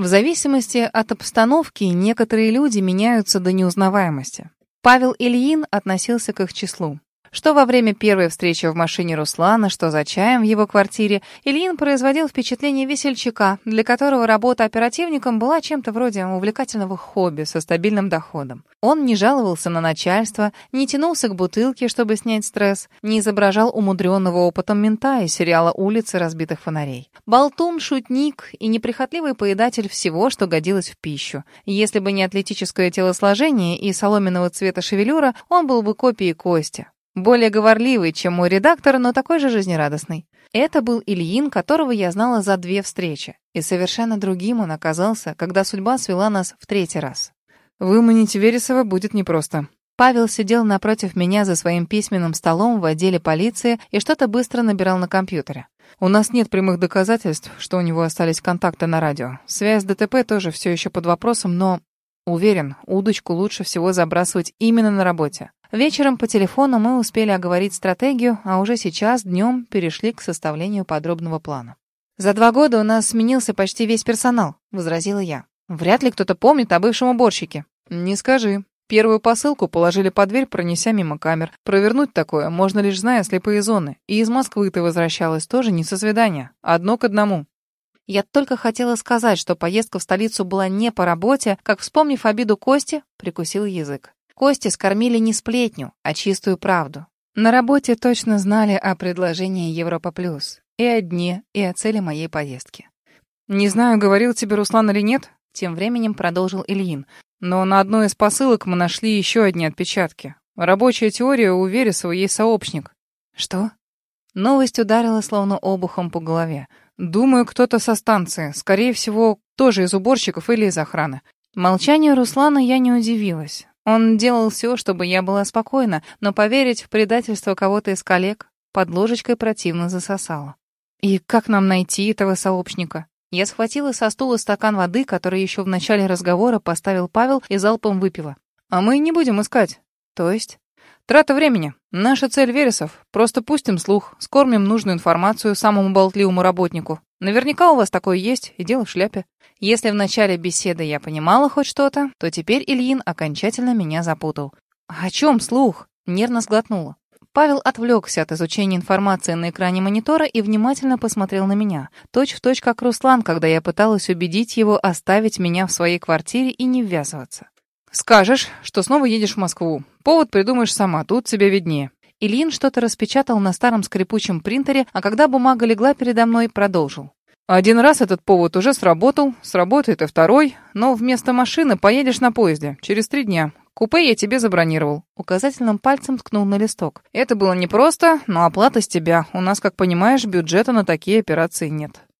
В зависимости от обстановки некоторые люди меняются до неузнаваемости. Павел Ильин относился к их числу. Что во время первой встречи в машине Руслана, что за чаем в его квартире, Ильин производил впечатление весельчака, для которого работа оперативником была чем-то вроде увлекательного хобби со стабильным доходом. Он не жаловался на начальство, не тянулся к бутылке, чтобы снять стресс, не изображал умудренного опытом мента из сериала «Улицы разбитых фонарей». Болтун, шутник и неприхотливый поедатель всего, что годилось в пищу. Если бы не атлетическое телосложение и соломенного цвета шевелюра, он был бы копией Кости. Более говорливый, чем мой редактор, но такой же жизнерадостный. Это был Ильин, которого я знала за две встречи. И совершенно другим он оказался, когда судьба свела нас в третий раз. Выманить Вересова будет непросто. Павел сидел напротив меня за своим письменным столом в отделе полиции и что-то быстро набирал на компьютере. У нас нет прямых доказательств, что у него остались контакты на радио. Связь с ДТП тоже все еще под вопросом, но уверен, удочку лучше всего забрасывать именно на работе. Вечером по телефону мы успели оговорить стратегию, а уже сейчас днем перешли к составлению подробного плана. «За два года у нас сменился почти весь персонал», — возразила я. «Вряд ли кто-то помнит о бывшем уборщике». «Не скажи. Первую посылку положили под дверь, пронеся мимо камер. Провернуть такое можно лишь зная слепые зоны. И из Москвы ты возвращалась тоже не со свидания. Одно к одному». Я только хотела сказать, что поездка в столицу была не по работе, как, вспомнив обиду Кости, прикусил язык. Кости скормили не сплетню, а чистую правду. На работе точно знали о предложении Европа Плюс, и о дне, и о цели моей поездки. «Не знаю, говорил тебе Руслан или нет», — тем временем продолжил Ильин. «Но на одной из посылок мы нашли еще одни отпечатки. Рабочая теория у Вересова есть сообщник». «Что?» Новость ударила словно обухом по голове. «Думаю, кто-то со станции. Скорее всего, тоже из уборщиков или из охраны». Молчанию Руслана я не удивилась. Он делал все, чтобы я была спокойна, но поверить в предательство кого-то из коллег под ложечкой противно засосало. И как нам найти этого сообщника? Я схватила со стула стакан воды, который еще в начале разговора поставил Павел и залпом выпила. А мы не будем искать. То есть? Трата времени. Наша цель Вересов. Просто пустим слух, скормим нужную информацию самому болтливому работнику. Наверняка у вас такое есть, и дело в шляпе. Если в начале беседы я понимала хоть что-то, то теперь Ильин окончательно меня запутал. «О чем слух?» — нервно сглотнула. Павел отвлекся от изучения информации на экране монитора и внимательно посмотрел на меня. Точь в точь, как Руслан, когда я пыталась убедить его оставить меня в своей квартире и не ввязываться. «Скажешь, что снова едешь в Москву. Повод придумаешь сама, тут тебе виднее». Ильин что-то распечатал на старом скрипучем принтере, а когда бумага легла передо мной, продолжил. Один раз этот повод уже сработал, сработает и второй, но вместо машины поедешь на поезде через три дня. Купе я тебе забронировал. Указательным пальцем ткнул на листок. Это было непросто, но оплата с тебя. У нас, как понимаешь, бюджета на такие операции нет.